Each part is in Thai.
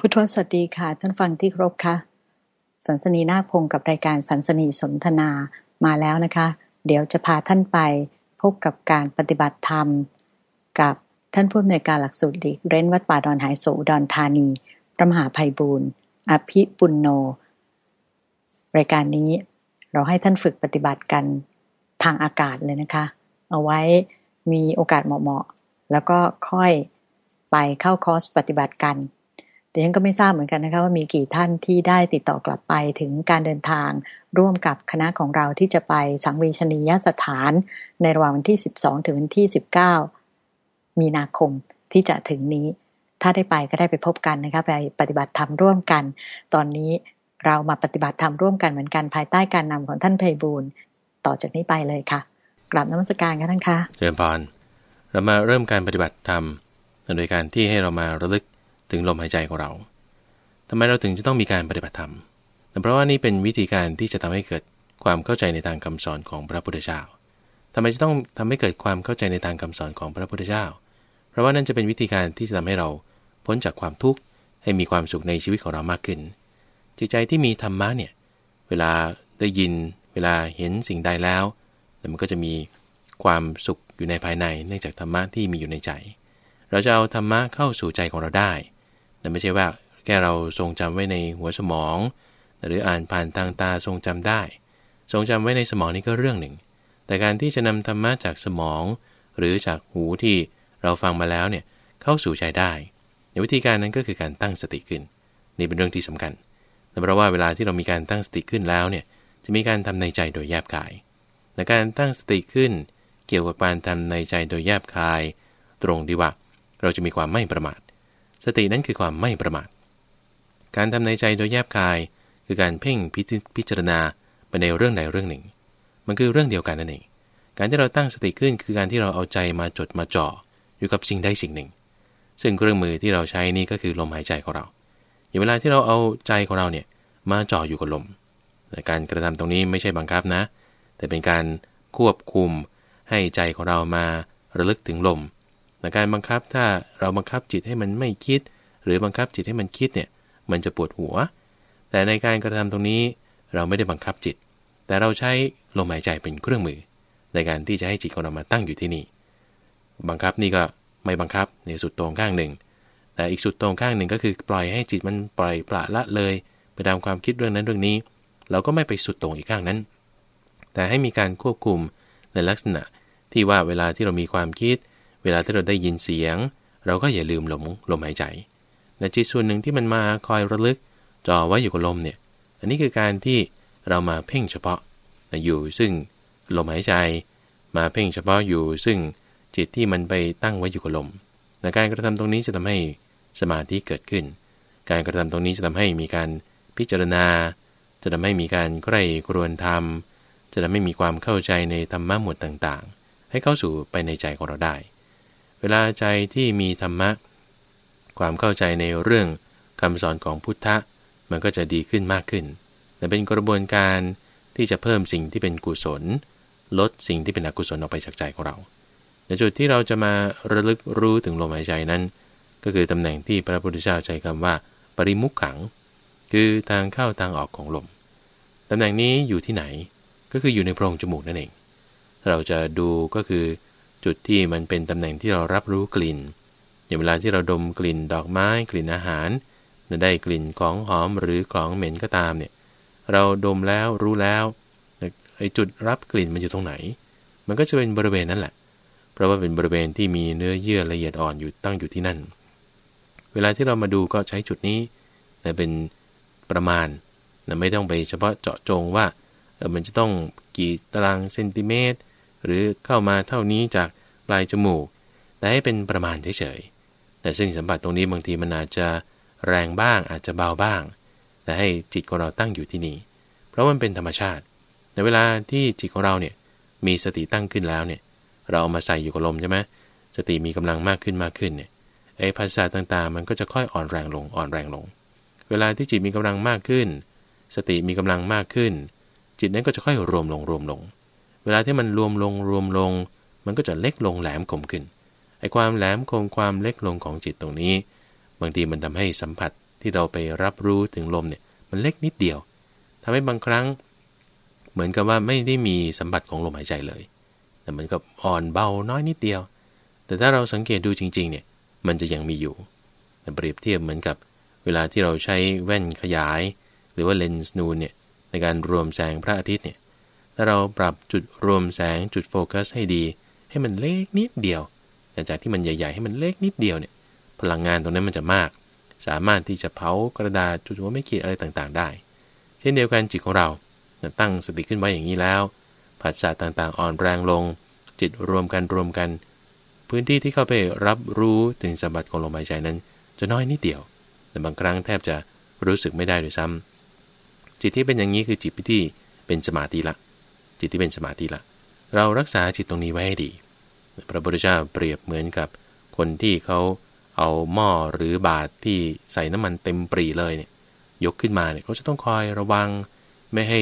พุทธวสวัสดีค่ะ ท่านฟังที่ครบค่ะสันสนีนาคพงศ์กับรายการสันสนีสนทนามาแล้วนะคะ เดี๋ยวจะพาท่านไปพบกับการปฏิบัติธรรม กับท่านผู้อำนวยการหลักสูตรดีเร้นวัดป่าดอนหายโศดอนธานีพระมหาภัยบูรณ์อภิปุณโน รายการนี้เราให้ท่านฝึกปฏิบัติกันทางอากาศเลยนะคะ เอาไว้มีโอกาสเหมาะๆแล้วก็ค่อยไปเข้าคอร์สปฏิบัติกัน แต่ยังก็ไม่ทราบเหมือนกันนะคะว่ามีกี่ท่านที่ได้ติดต่อกลับไปถึงการเดินทางร่วมกับคณะของเราที่จะไปสังเวชนียสถาน ในระหว่างวันที่ 12 ถึงวันที่ 19 มีนาคมที่จะถึงนี้ ถ้าได้ไปก็ได้ไปพบกันนะคะไปปฏิบัติธรรมร่วมกัน ตอนนี้เรามาปฏิบัติธรรมร่วมกันเหมือนกันภายใต้การนำของท่านไพบูลต่อจากนี้ไปเลยค่ะกราบนมัสการกันท่านคะเจริญพรเรามาเริ่มการปฏิบัติธรรมโดยการที่ให้เรามาระลึก ถึงลมหายใจของเราทำไมเราถึงจะต้องมีการปฏิบัติธรรมเพราะว่านี่เป็นวิธีการที่จะทำให้เกิดความเข้าใจในทางคำสอนของพระพุทธเจ้าทำไมจะต้องทำให้เกิดความเข้าใจในทางคำสอนของพระพุทธเจ้า เพราะว่านั่นจะเป็นวิธีการที่จะทำให้เราพ้นจากความทุกข์ให้มีความสุขในชีวิตของเรามากขึ้น จิตใจที่มีธรรมะเนี่ย เวลาได้ยิน เวลาเห็นสิ่งใดแล้วมันก็จะมีความสุขอยู่ในภายใน เนื่องจากธรรมะที่มีอยู่ในใจ เราจะเอาธรรมะเข้าสู่ใจของเราได้ แต่ไม่ใช่ว่าแค่เราทรงจำไว้ในหัวสมอง หรืออ่านผ่านทางตาทรงจำได้ ทรงจำไว้ในสมองนี่ก็เรื่องหนึ่ง แต่การที่จะนำธรรมะจากสมอง หรือจากหูที่เราฟังมาแล้วเนี่ยเข้าสู่ใจได้ในวิธีการนั้นก็คือการตั้งสติขึ้น นี่เป็นเรื่องที่สำคัญแต่เพราะว่าเวลาที่เรามีการตั้งสติขึ้นแล้วเนี่ยจะมีการทำในใจโดยแยบกายในการตั้งสติขึ้น เกี่ยวกับการทำในใจโดยแยบคาย ตรงดีว่าเราจะมีความไม่ประมาท สตินั้นคือความไม่ประมาท การทำในใจโดยแยบคาย คือการเพ่งพิจารณาไปในเรื่องใดเรื่องหนึ่ง มันคือเรื่องเดียวกันนั่นเอง การที่เราตั้งสติขึ้นคือการที่เราเอาใจมาจดมาจ่ออยู่กับสิ่งใดสิ่งหนึ่ง ซึ่งเครื่องมือที่เราใช้นี่ก็คือลมหายใจของเรา อย่างเวลาที่เราเอาใจของเราเนี่ยมาจ่ออยู่กับลม แต่การกระทำตรงนี้ไม่ใช่บังคับนะ แต่เป็นการควบคุมให้ใจของเรามาระลึกถึงลม แต่การบังคับถ้าเราบังคับจิตให้มันไม่คิด หรือบังคับจิตให้มันคิดเนี่ยมันจะปวดหัว แต่ในการกระทำตรงนี้เราไม่ได้บังคับจิต แต่เราใช้ลมหายใจเป็นเครื่องมือ ในการที่จะให้จิตของเรามาตั้งอยู่ที่นี่ บังคับนี่ก็ไม่บังคับในสุดตรงข้างหนึ่ง แต่อีกสุดตรงข้างหนึ่งก็คือปล่อยให้จิตมันปล่อยปละละเลยไปตามความคิดเรื่องนั้นเรื่องนี้ เราก็ไม่ไปสุดตรงอีกข้างนั้น แต่ให้มีการควบคุมในลักษณะที่ว่าเวลาที่เรามีความคิด เวลาที่เราได้ยินเสียง เราก็อย่าลืมลมลมหายใจในจิตส่วนหนึ่งที่มันมาคอยระลึกจ่อไว้อยู่กับลมเนี่ย อันนี้คือการที่เรามาเพ่งเฉพาะอยู่ซึ่งลมหายใจ มาเพ่งเฉพาะอยู่ซึ่งจิตที่มันไปตั้งไว้อยู่กับลมในการกระทำตรงนี้จะทำให้สมาธิเกิดขึ้น การกระทำตรงนี้จะทำให้มีการพิจารณา จะทำให้มีการใกล้กรวนธรรม จะทำให้มีความเข้าใจในธรรมะหมวดต่างๆ ให้เข้าสู่ไปในใจของเราได้ เวลาใจที่มีธรรมะ ความเข้าใจในเรื่องคำสอนของพุทธะ มันก็จะดีขึ้นมากขึ้น แต่เป็นกระบวนการที่จะเพิ่มสิ่งที่เป็นกุศล ลดสิ่งที่เป็นอกุศลออกไปจากใจของเรา ในจุดที่เราจะมาระลึกรู้ถึงลมหายใจนั้น ก็คือตำแหน่งที่พระพุทธเจ้าใช้คำว่า ปริมุขขัง คือทางเข้าทางออกของลมตำแหน่งนี้อยู่ที่ไหนก็คืออยู่ในโพรงจมูกนั่นเอง เราจะดูก็คือ จุดที่มันเป็นตำแหน่งที่เรารับรู้กลิ่นอย่างเวลาที่เราดมกลิ่นดอกไม้กลิ่นอาหารได้กลิ่นของหอมหรือของเหม็นก็ตามเนี่ย เราดมแล้วรู้แล้วไอ้จุดรับกลิ่นมันอยู่ตรงไหน มันก็จะเป็นบริเวณนั้นแหละ เพราะว่าเป็นบริเวณที่มีเนื้อเยื่อละเอียดอ่อนอยู่ตั้งอยู่ที่นั่น เวลาที่เรามาดูก็ใช้จุดนี้เป็นประมาณไม่ต้องไปเฉพาะเจาะจงว่ามันจะต้องกี่ตารางเซนติเมตร หรือเข้ามาเท่านี้จากปลายจมูก แต่ให้เป็นประมาณเฉยๆแต่ซึ่งสัมผัสตรงนี้บางทีมันอาจจะแรงบ้างอาจจะเบาบ้าง แต่ให้จิตของเราตั้งอยู่ที่นี่ เพราะมันเป็นธรรมชาติ ในเวลาที่จิตของเราเนี่ยมีสติตั้งขึ้นแล้วเนี่ยเราเอามาใส่อยู่กับลมใช่ไหมสติมีกำลังมากขึ้นมากขึ้นเนี่ยไอ้ภาษาต่างๆ มันก็จะค่อยอ่อนแรงลงอ่อนแรงลง เวลาที่จิตมีกำลังมากขึ้น สติมีกำลังมากขึ้น จิตนั้นก็จะค่อยรวมลงรวมลง เวลาที่มันรวมลงรวมลง มันก็จะเล็กลงแหลมคมขึ้นไอ้ความแหลมคมความเล็กลงของจิตตรงนี้ บางทีมันทำให้สัมผัสที่เราไปรับรู้ถึงลมเนี่ยมันเล็กนิดเดียวทำให้บางครั้ง เหมือนกับว่าไม่ได้มีสัมผัสของลมหายใจเลย แต่เหมือนกับอ่อนเบาน้อยนิดเดียว แต่ถ้าเราสังเกตดูจริง ๆ เนี่ย มันจะยังมีอยู่เปรียบเทียบเหมือนกับ เวลาที่เราใช้แว่นขยาย หรือว่าเลนส์นูนเนี่ยในการรวมแสงพระอาทิตย์เนี่ย ถ้าเราปรับจุดรวมแสงจุดโฟกัสให้ดี ให้มันเล็กนิดเดียวจากที่มันใหญ่ ๆ ให้มันเล็กนิดเดียวเนี่ยพลังงานตรงนั้นมันจะมาก สามารถที่จะเผากระดาษจุดหัวไม่ขีดอะไรต่างๆ ได้ เช่นเดียวกันจิตของเราตั้งสติขึ้นไว้อย่างนี้แล้วผัสสะต่างๆ อ่อนแรงลง จิตรวมกันรวมกัน พื้นที่ที่เข้าไปรับรู้ถึงสมบัติของลมหายใจนั้น จะน้อยนิดเดียว แต่บางครั้งแทบจะรู้สึกไม่ได้ด้วยซ้ำจิตที่เป็นอย่างนี้คือจิตที่เป็นสมาธิละ จิตที่เป็นสมาธิละ เรารักษาจิตตรงนี้ไว้ให้ดี พระพุทธเจ้าเปรียบเหมือนกับคนที่เขาเอาหม้อหรือบาตรที่ใส่น้ำมันเต็มปรีเลยเนี่ยยกขึ้นมาเนี่ยเขาจะต้องคอยระวัง ไม่ให้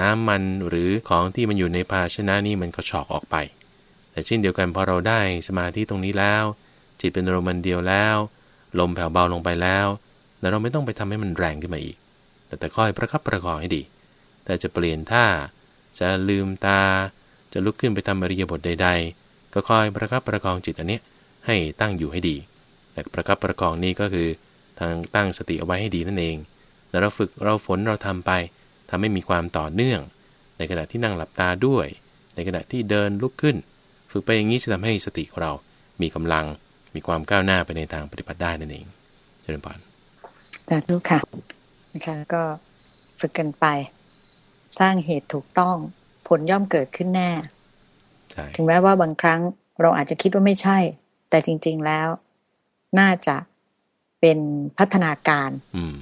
น้ำมันหรือของที่มันอยู่ในภาชนะนี้มันก็ฉอกออกไป แต่เช่นเดียวกันพอเราได้สมาธิตรงนี้แล้ว จิตเป็นอารมณ์เดียวแล้ว ลมแผ่วเบาลงไปแล้วแต่เราไม่ต้องไปทำให้มันแรงขึ้นมาอีก แต่แต่ค่อยประคับประคองให้ดี แต่จะเปลี่ยนท่า จะลืมตา จะลุกขึ้นไปทำอริยบทใด ๆ ก็คอยประคับประคองจิตอันนี้ให้ตั้งอยู่ให้ดี แต่ประคับประคองนี้ก็คือทางตั้งสติเอาไว้ให้ดีนั่นเอง แล้วเราฝึกเราฝนเราทำไปทำให้มีความต่อเนื่อง ในขณะที่นั่งหลับตาด้วย ในขณะที่เดินลุกขึ้น ฝึกไปอย่างนี้จะทำให้สติของเรา มีกำลัง มีความก้าวหน้าไปในทางปฏิบัติได้นั่นเอง เจริญพรสาธุค่ะนะคะก็ฝึกกันไป สร้างเหตุถูกต้อง ผลย่อมเกิดขึ้นแน่ ถึงแม้ว่าบางครั้งเราอาจจะคิดว่าไม่ใช่ แต่จริง ๆแล้ว น่าจะเป็นพัฒนาการอืม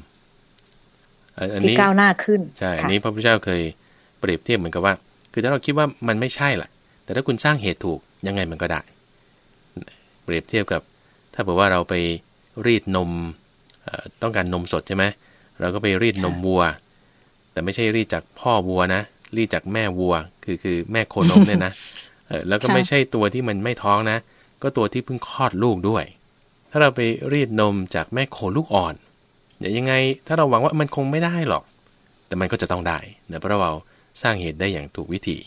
ที่ก้าวหน้าขึ้นใช่อันนี้พระพุทธเจ้าเคยเปรียบเทียบเหมือนกับว่า คือถ้าเราคิดว่ามันไม่ใช่ล่ะ แต่ถ้าคุณสร้างเหตุถูกยังไงมันก็ได้ เปรียบเทียบกับ ถ้าบอกว่าเราไปรีดนมต้องการนมสดใช่ไหมเราก็ไปรีดนมวัว แต่ไม่ใช่รีดจากพ่อวัวนะ รีดจากแม่วัว คือคือแม่โคนมเนี่ยนะแล้วก็ไม่ใช่ตัวที่มันไม่ท้องนะ ก็ตัวที่เพิ่งคลอดลูกด้วย ถ้าเราไปรีดนมจากแม่โคลูกอ่อนเดี๋ยวยังไงถ้าเราหวังว่ามันคงไม่ได้หรอก แต่มันก็จะต้องได้เนะเพราะเราสร้างเหตุได้อย่างถูกวิธี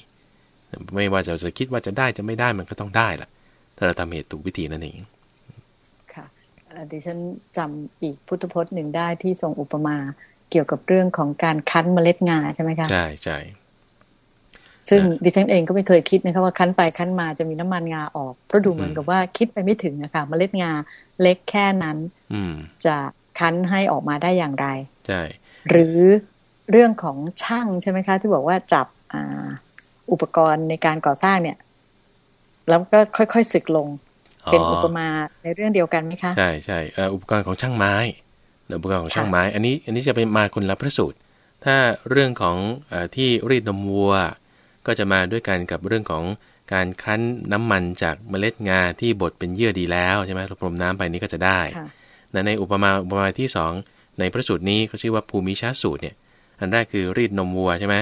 ไม่ว่าจะจะคิดว่าจะได้จะไม่ได้มันก็ต้องได้ล่ะ ถ้าเราทำเหตุถูกวิธีนั่นเองค่ะดิฉันจำอีกพุทธพจน์หนึ่งได้ที่ทรงอุปมา เกี่ยวกับเรื่องของการคั้นเมล็ดงาใช่ไหมคะใช่ใช่ซึ่งดิฉันเองก็ไม่เคยคิดนะคะว่าคั้นไปคั้นมาจะมีน้ำมันงาออกเพราะดูเหมือนกับว่าคิดไปไม่ถึงนะคะเมล็ดงาเล็กแค่นั้นจะคั้นให้ออกมาได้อย่างไรใช่หรือเรื่องของช่างใช่ไหมคะ ที่บอกว่าจับออุปกรณ์ในการก่อสร้างเนี่ย แล้วก็ค่อยๆสึกลง เป็นอุปมาในเรื่องเดียวกันไหมคะ ใช่ใช่อุปกรณ์ของช่างไม้ อุปกรณ์ของช่างไม้ อันนี้อันนี้จะเป็นมาคนละพระสูตร ถ้าเรื่องของอที่รีดนมวัว ก็จะมาด้วยกันกับเรื่องของการคั้นน้ำมันจากเมล็ดงาที่บดเป็นเยื่อดีแล้วใช่ไหมพรมน้ำไปนี้ก็จะได้แต่ในอุปมาอุปมาที่2ในพระสูตรนี้เขาชื่อว่าภูมิชาสูตรเนี่ย อันแรกคือรีดนมวัวใช่ไหม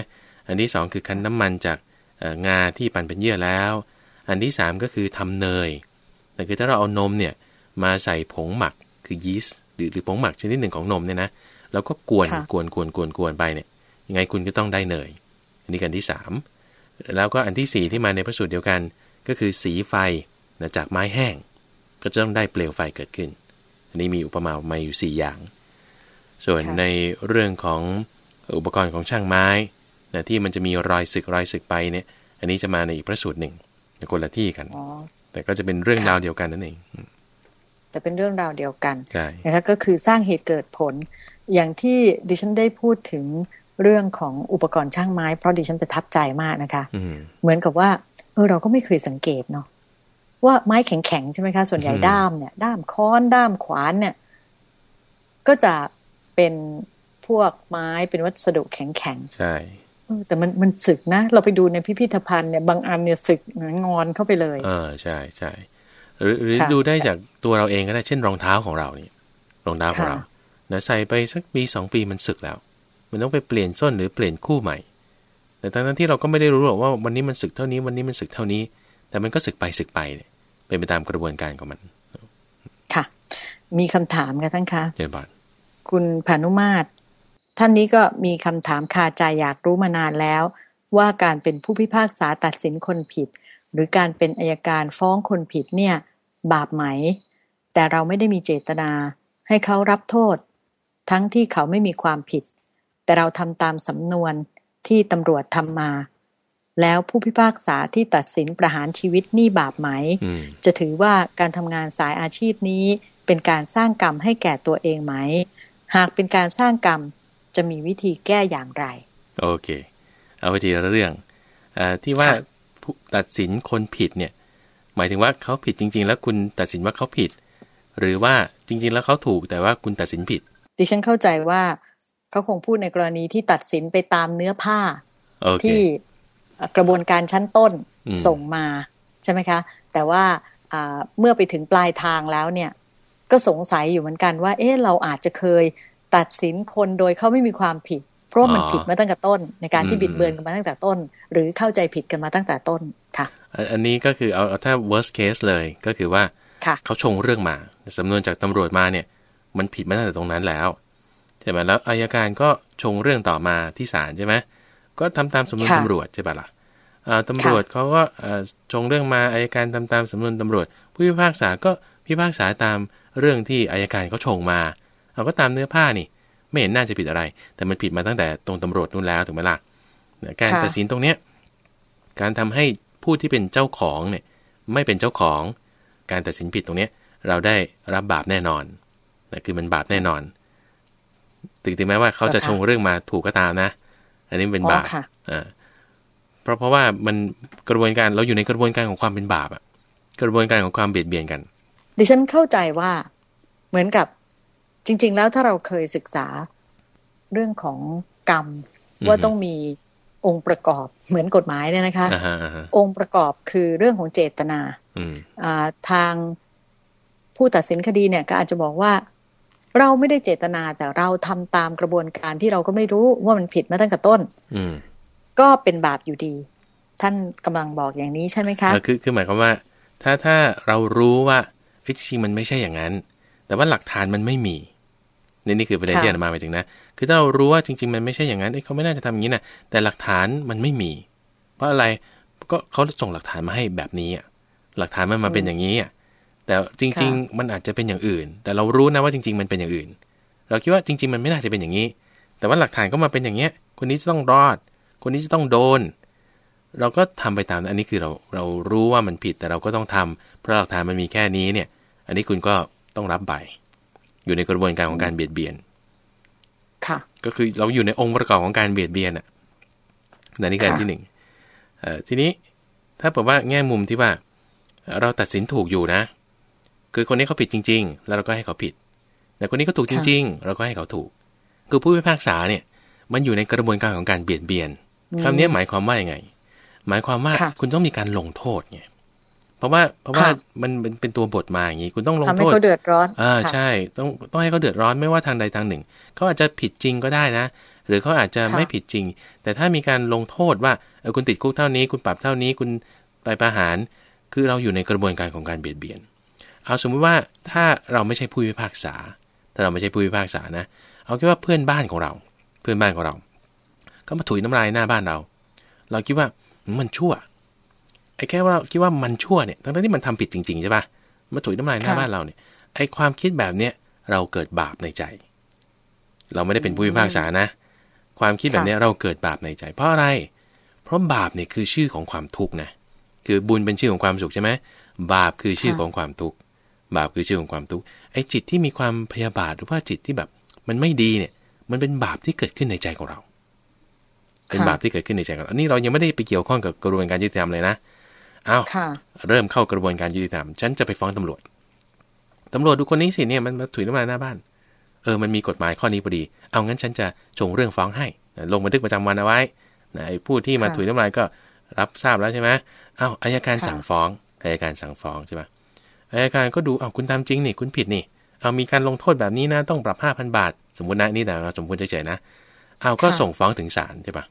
อันที่2คือคั้นน้ำมันจากงาที่ปั่นเป็นเยื่อแล้ว อันที่3ก็คือทำเนยแต่คือถ้าเราเอานมเนี่ยมาใส่ผงหมักคือยีสต์ หรือผงหมักชนิดหนึ่งของนมเนี่ยนะแล้วก็กวนกวนกวนกวนกวนไปเนี่ยยังไงคุณก็ต้องได้เนย อันนี้กันที่3แล้วก็อันที่สี่ที่มาในพระสูตรเดียวกัน ก็คือสีไฟนะจากไม้แห้ง ก็จะต้องได้เปลวไฟเกิดขึ้น อันนี้มีอุปมามาอยู่ 4 อย่าง ส่วนในเรื่องของอุปกรณ์ของช่างไม้นะที่มันจะมีรอยสึกรอยสึกไปเนี่ย อันนี้จะมาในอีกพระสูตรหนึ่งคนละที่กัน แต่ก็จะเป็นเรื่องราวเดียวกันนั่นเอง แต่เป็นเรื่องราวเดียวกันใช่นะคะก็คือสร้างเหตุเกิดผล อย่างที่ดิฉันได้พูดถึงเรื่องของอุปกรณ์ช่างไม้เพราะดิฉันประทับใจมากนะคะ เหมือนกับว่าเออเราก็ไม่เคยสังเกตเนาะว่าไม้แข็งๆใช่ไหมคะ ส่วนใหญ่ด้ามเนี่ย ด้ามค้อนด้ามขวานเนี่ย ก็จะเป็นพวกไม้เป็นวัสดุแข็งๆใช่แต่มันมันสึกนะ เราไปดูในพิพิธภัณฑ์เนี่ยบางอันเนี่ยสึกงอนเข้าไปเลยเออใช่ใช่ หรือหรือดูได้จากตัวเราเองก็ได้เช่นรองเท้าของเรานี่รองเท้าของเราเนี่ยใส่ไปสักปีสองปีมันสึกแล้ว มันต้องไปเปลี่ยนส้นหรือเปลี่ยนคู่ใหม่ แต่ทั้งนั้นที่เราก็ไม่ได้รู้หรอกว่าวันนี้มันสึกเท่านี้วันนี้มันสึกเท่านี้ แต่มันก็สึกไปสึกไปเนี่ยเป็นไปตามกระบวนการของมัน ค่ะ มีคำถามกันทั้งคะเจนบานคุณพานุมาตรท่านนี้ก็มีคำถามคาใจอยากรู้มานานแล้ว ว่าการเป็นผู้พิพากษาตัดสินคนผิด หรือการเป็นอายการฟ้องคนผิดเนี่ยบาปไหม แต่เราไม่ได้มีเจตนา ให้เขารับโทษ ทั้งที่เขาไม่มีความผิด แต่เราทำตามสำนวนที่ตำรวจทำมา แล้วผู้พิพากษาที่ตัดสินประหารชีวิตนี่บาปไหมอืมจะถือว่าการทำงานสายอาชีพนี้เป็นการสร้างกรรมให้แก่ตัวเองไหม หากเป็นการสร้างกรรมจะมีวิธีแก้อย่างไร โอเค เอาไปทีละเรื่องเออที่ว่าค่ะผู้ ตัดสินคนผิดเนี่ยหมายถึงว่าเขาผิดจริง ๆ แล้วคุณตัดสินว่าเขาผิด หรือว่าจริง ๆ แล้วเขาถูกแต่ว่าคุณตัดสินผิด ดิฉันเข้าใจว่าเขาคงพูดในกรณีที่ตัดสินไปตามเนื้อผ้าโอเคที่เอ่อกระบวนการชั้นต้นอืมส่งมาใช่ไหมคะ แต่ว่าอ่าเมื่อไปถึงปลายทางแล้วเนี่ย ก็สงสัยอยู่เหมือนกันว่า เอ๊ะเราอาจจะเคยตัดสินคนโดยเขาไม่มีความผิดเพ ราะว่ามันผิดมาตั้งแต่ต้น ในการที่บิดเบือนกันมาตั้งแต่ต้น หรือเข้าใจผิดกันมาตั้งแต่ต้นค่ะ อันอันนี้ก็คือเอาเอาถ้า worst case เลยก็คือว่าค่ะเขาชงเรื่องมาสำนวนจากตำรวจมาเนี่ย มันผิดมาตั้งแต่ตรงนั้นแล้วใช่ไหมแล้วอายการก็ชงเรื่องต่อมาที่ศาลใช่ไหมก็ทำตามสำนวนค่ะตำรวจใช่ปะล่ะอ่าตำรวจเขาก็เอ่อชงเรื่องมาอายการทำตามสำนวนตำรวจ ผู้พิพากษาก็พิพากษาตามเรื่องที่อายการเขาชงมาเอาก็ตามเนื้อผ้านี่ ไม่เห็นน่าจะผิดอะไร แต่มันผิดมาตั้งแต่ตรงตำรวจนู่นแล้วถูกไหมล่ะการค่ะตัดสินตรงเนี้ยการทำให้ผู้ที่เป็นเจ้าของเนี่ยไม่เป็นเจ้าของ การตัดสินผิดตรงเนี้ยเราได้รับบาปแน่นอนนะคือมันบาปแน่นอน ถึงถึงแม้ว่าเขาจะค่ะชงเรื่องมาถูกก็ตามนะ อันนี้เป็นอ๋อบาปค่ะอ่าเพราะเพราะว่ามันกระบวนการเราอยู่ในกระบวนการของความเป็นบาปอะกระบวนการของความเบียดเบียนกัน ดิฉันเข้าใจว่าเหมือนกับ จริง ๆ แล้วถ้าเราเคยศึกษาเรื่องของกรรมอือฮึว่าต้องมีองค์ประกอบเหมือนกฎหมายเนี่ยนะคะอ่าฮะอ่าฮะองค์ประกอบคือเรื่องของเจตนาอืมอ่าทางผู้ตัดสินคดีเนี่ยก็อาจจะบอกว่า เราไม่ได้เจตนาแต่เราทำตามกระบวนการที่เราก็ไม่รู้ว่ามันผิดมาตั้งแต่ต้น อืมก็เป็นบาปอยู่ดี ท่านกำลังบอกอย่างนี้ใช่ไหมคะเออคือคือหมายความว่า ถ้าถ้าเรารู้ว่าเอ้ยจริงๆมันไม่ใช่อย่างนั้น แต่ว่าหลักฐานมันไม่มี นี่นี่คือประเด็นค่ะที่อาตมาหมายถึงนะ คือถ้าเรารู้ว่าจริง ๆ มันไม่ใช่อย่างนั้นเอ้ยเขาไม่น่าจะทำอย่างนี้นะแต่หลักฐานมันไม่มี เพราะอะไรก็เขาส่งหลักฐานมาให้แบบนี้อะหลักฐานมันมาเป็นอย่างนี้อะแต่จริง ๆ มันอาจจะเป็นอย่างอื่น แต่เรารู้นะว่าจริง ๆ มันเป็นอย่างอื่น เราคิดว่าจริง ๆ มันไม่น่าจะเป็นอย่างนี้ แต่ว่าหลักฐานก็มาเป็นอย่างเงี้ย คนนี้จะต้องรอด คนนี้จะต้องโดน เราก็ทำไปตามนั้นอันนี้คือเราเรารู้ว่ามันผิดแต่เราก็ต้องทำเพราะหลักฐานมันมีแค่นี้เนี่ย อันนี้คุณก็ต้องรับใบ อยู่ในกระบวนการของการเบียดเบียน ค่ะ ก็คือเราอยู่ในองค์ประกอบของการเบียดเบียนอะนั่นนี่การค่ะที่หนึ่งเอ่อทีนี้ถ้าบอกว่าแง่มุมที่ว่า เราตัดสินถูกอยู่นะ คือคนนี้เขาผิดจริง ๆ แล้วเราก็ให้เขาผิด แต่คนนี้ก็ถูกจริง ๆ เราก็ให้เขาถูก คือผู้พิพากษาเนี่ย มันอยู่ในกระบวนการของการเบียดเบียนอืมคำนี้หมายความว่ายังไง หมายความว่าค่ะคุณต้องมีการลงโทษไง เพราะว่าเพราะว่าค่ะมันเป็นเป็นตัวบทมาอย่างนี้คุณต้องลงทำโทให้ษเขาเดือดร้อนอ่าค่ะใช่ต้องต้องให้เขาเดือดร้อนไม่ว่าทางใดทางหนึ่งเขาอาจจะผิดจริงก็ได้นะ หรือเขาอาจจะค่ะไม่ผิดจริง แต่ถ้ามีการลงโทษว่าเออคุณติดคุกเท่านี้ คุณปรับเท่านี้คุณไปประหาร คือเราอยู่ในกระบวนการของการเบียดเบียน เอาสมมุติว่าถ้าเราไม่ใช่ผู้พิพากษา ถ้าเราไม่ใช่ผู้พิพากษานะ เอาแค่ว่าเพื่อนบ้านของเรา เพื่อนบ้านของเรา ก็มาถุยน้ำลายหน้าบ้านเรา เราคิดว่ามันชั่ว ไอ้แค่ว่าเราคิดว่ามันชั่วเนี่ยทั้งๆที่มันทำผิดจริงๆใช่ปะมาถุยน้ำลายหน้าค่ะบ้านเราเนี่ยไอ้ความคิดแบบเนี้ยเราเกิดบาปในใจ เราไม่ได้เป็นผู้พิพากษานะ ความคิดแบบเนี้ยเราเกิดบาปในใจ เพราะอะไร เพราะบาปเนี่ยคือชื่อของความทุกข์นะคือบุญเป็นชื่อของความสุขใช่ไหมบาปคือชื่อค่ะของความทุกข์บาปคือชื่อของความทุกข์ไอ้จิตที่มีความพยาบาทหรือว่าจิตที่แบบมันไม่ดีเนี่ย มันเป็นบาปที่เกิดขึ้นในใจของเรา เป็นบาปที่เกิดขึ้นในใจของเรานี่เรายังไม่ได้ไปเกี่ยวข้องกับกระบวนการยุติธรรมเลยนะ อ้าวค่ะเริ่มเข้ากระบวนการยุติธรรม ฉันจะไปฟ้องตำรวจตำรวจดูคนนี้สิเนี่ยมันมาถุยน้ำลายหน้าบ้าน เออมันมีกฎหมายข้อนี้พอดี เอางั้นฉันจะชงเรื่องฟ้องให้ ลงบันทึกประจำวันเอาไว้นะไอ้ผู้ที่มาค่ะถุยน้ำลายก็รับทราบแล้วใช่ไหมเอ้าอายการค่ะสั่งฟ้องอายการสั่งฟ้องใช่ไหมอายการก็ดูเอาคุณทำจริงนี่คุณผิดนี่ เอามีการลงโทษแบบนี้นะต้องปรับห้าพันบาท สมมตินะนี่แต่เราสมควรเฉยๆนะ เอาก็ค่ะส่งฟ้องถึงศาลใช่ปะ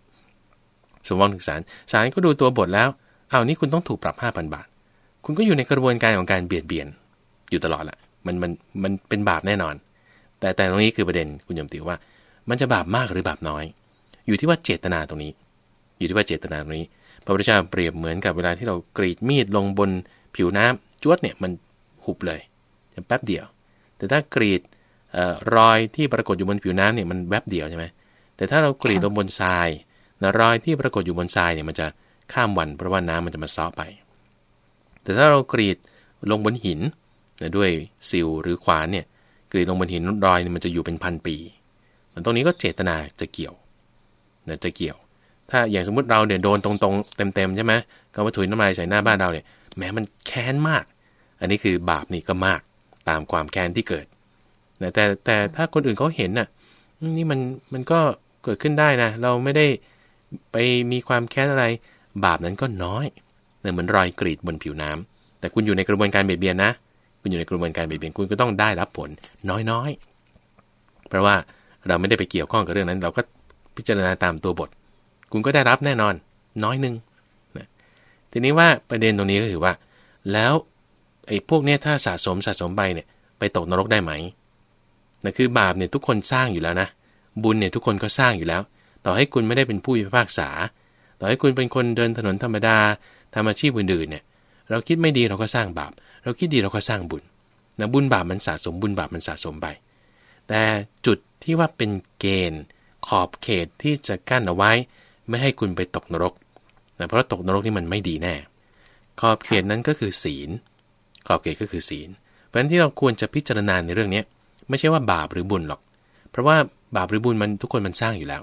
ส่งฟ้องถึงศาลศาลก็ดูตัวบทแล้ว เอานี่คุณต้องถูกปรับห้าพันบาท คุณก็อยู่ในกระบวนการของการเบียดเบียนอยู่ตลอดแหละมันมันมันเป็นบาปแน่นอน แต่แต่ตรงนี้คือประเด็นคุณยมติว่า มันจะบาปมากหรือบาปน้อย อยู่ที่ว่าเจตนาตรงนี้ อยู่ที่ว่าเจตนาตรงนี้ พระพุทธเจ้าเปรียบเหมือนกับเวลาที่เรากรีดมีดลงบนผิวน้ำจวดเนี่ยมันหุบเลยแป๊บเดียว แต่ถ้ากรีดรอยที่ปรากฏอยู่บนผิวน้ำเนี่ยมันแวบเดียวใช่ไหมแต่ถ้าเรากรีดลงบนทรายนะรอยที่ปรากฏอยู่บนทรายเนี่ยมันจะ ข้ามวันเพราะว่าน้ำมันจะมาซ้อไป แต่ถ้าเรากรีดลงบนหินด้วยซิลหรือขวานเนี่ยกรีดลงบนหินรอยมันจะอยู่เป็นพันปีตรงนี้ก็เจตนาจะเกี่ยวนะจะเกี่ยว ถ้าอย่างสมมุติเราเนี่ยโดนตรงๆ เต็มๆใช่ไหมก็มาถุยน้ำลายใส่หน้าบ้านเราเนี่ยแม้มันแค้นมาก อันนี้คือบาปนี่ก็มากตามความแค้นที่เกิดนะแต่แต่ถ้าคนอื่นเขาเห็นน่ะนี่มันมันก็เกิดขึ้นได้นะ เราไม่ได้ไปมีความแค้นอะไร บาปนั้นก็น้อยเหมือนรอยกรีดบนผิวน้ำแต่คุณอยู่ในกระบวนการเบียดเบียนนะ คุณอยู่ในกระบวนการเบียดเบียนคุณก็ต้องได้รับผลน้อยๆ เพราะว่าเราไม่ได้ไปเกี่ยวข้องกับเรื่องนั้น เราก็พิจารณาตามตัวบท คุณก็ได้รับแน่นอน น้อยนึงนะทีนี้ว่าประเด็นตรงนี้ก็คือว่า แล้วไอ้พวกเนี้ยถ้าสะสมสะสมไปเนี่ยไปตกนรกได้ไหมนะคือบาปเนี่ยทุกคนสร้างอยู่แล้วนะ บุญเนี่ยทุกคนก็สร้างอยู่แล้ว ต่อให้คุณไม่ได้เป็นผู้พิพากษา ต่อให้คุณเป็นคนเดินถนนธรรมดาทำอาชีพอื่นๆเนี่ย เราคิดไม่ดีเราก็สร้างบาป เราคิดดีเราก็สร้างบุญนะบุญบาปมันสะสมบุญบาปมันสะสมไป แต่จุดที่ว่าเป็นเกณฑ์ขอบเขตที่จะกั้นเอาไว้ ไม่ให้คุณไปตกนรกนะเพราะตกนรกนี่มันไม่ดีแน่ ขอบเขตนั้นก็คือศีล ขอบเขตก็คือศีล เพราะฉะนั้นที่เราควรจะพิจารณาในเรื่องนี้ไม่ใช่ว่าบาปหรือบุญหรอก เพราะว่าบาปหรือบุญมันทุกคนมันสร้างอยู่แล้ว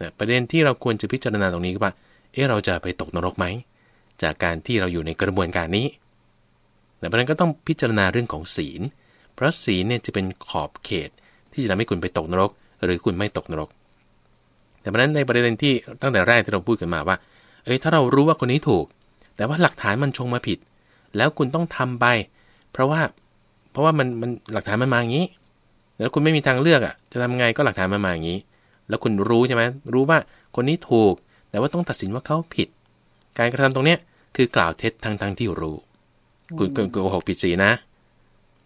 นะประเด็นที่เราควรจะพิจารณาตรงนี้ก็ว่า เออเราจะไปตกนรกไหม จากการที่เราอยู่ในกระบวนการนี้แต่เพระนั้นก็ต้องพิจารณาเรื่องของศีล เพราะศีลเนี่ยจะเป็นขอบเขตที่จะทำให้คุณไปตกนรก หรือคุณไม่ตกนรก แต่เพราะนั้นในประเด็นที่ตั้งแต่แรกที่เราพูดกันมาว่า เอ้ยถ้าเรารู้ว่าคนนี้ถูก แต่ว่าหลักฐานมันชงมาผิด แล้วคุณต้องทำไป เพราะว่า เพราะว่ามันมันหลักฐานมันมาอย่างนี้ แล้วคุณไม่มีทางเลือกอะ จะทำไงก็หลักฐานมันมาอย่างนี้ แล้วคุณรู้ใช่ไหมรู้ว่าคนนี้ถูก แต่ว่าต้องตัดสินว่าเขาผิด การกระทำตรงเนี้ยคือกล่าวเท็จทั้งทั้งที่รู้ คุณโกหกผิดสีนะ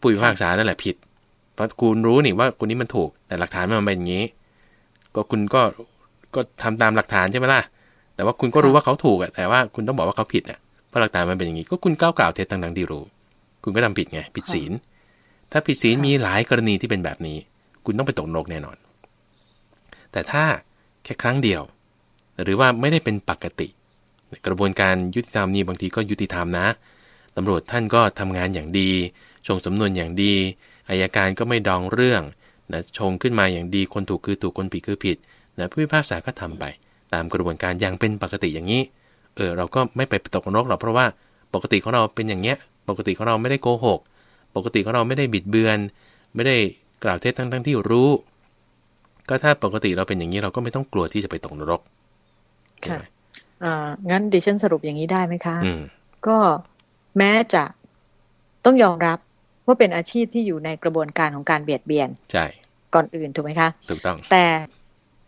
ผู้พิพากษานั่นแหละผิด เพราะคุณรู้นี่ว่าคนนี้มันถูก แต่หลักฐานมันเป็นอย่างนี้ ก็คุณก็ก็ทำตามหลักฐานใช่ไหมล่ะ แต่ว่าคุณก็รู้ว่าเขาถูกอะแต่ว่าคุณต้องบอกว่าเขาผิดอะเพราะหลักฐานมันเป็นอย่างนี้ ก็คุณก้าวกล่าวเท็จทั้งทั้งที่รู้ คุณก็ทำผิดไงผิดศีล ถ้าผิดศีลมีหลายกรณีที่เป็นแบบนี้ คุณต้องไปตกนรกแน่นอน แต่ถ้าแค่ครั้งเดียว หรือว่าไม่ได้เป็นปกติ กระบวนการยุติธรรมนี่บางทีก็ยุติธรรมนะตำรวจท่านก็ทำงานอย่างดีชงสำนวนอย่างดีอายการก็ไม่ดองเรื่องนะชงขึ้นมาอย่างดีคนถูกคือถูกคนผิดคือผิดนะผู้พิพากษาก็ทำไป ตามกระบวนการอย่างเป็นปกติอย่างนี้เออเราก็ไม่ไปตกนรกหรอกเพราะว่าปกติของเราเป็นอย่างเงี้ย ปกติของเราไม่ได้โกหก ปกติของเราไม่ได้บิดเบือน ไม่ได้กล่าวเท็จทั้งทั้งที่รู้ ก็ถ้าปกติเราเป็นอย่างนี้เราก็ไม่ต้องกลัวที่จะไปตกนรกค่ะอ่างั้นดิฉันสรุปอย่างนี้ได้ไหมคะก็แม้จะต้องยอมรับว่าเป็นอาชีพที่อยู่ในกระบวนการของการเบียดเบียนใช่ก่อนอื่นถูกไหมคะถูกต้อง แต่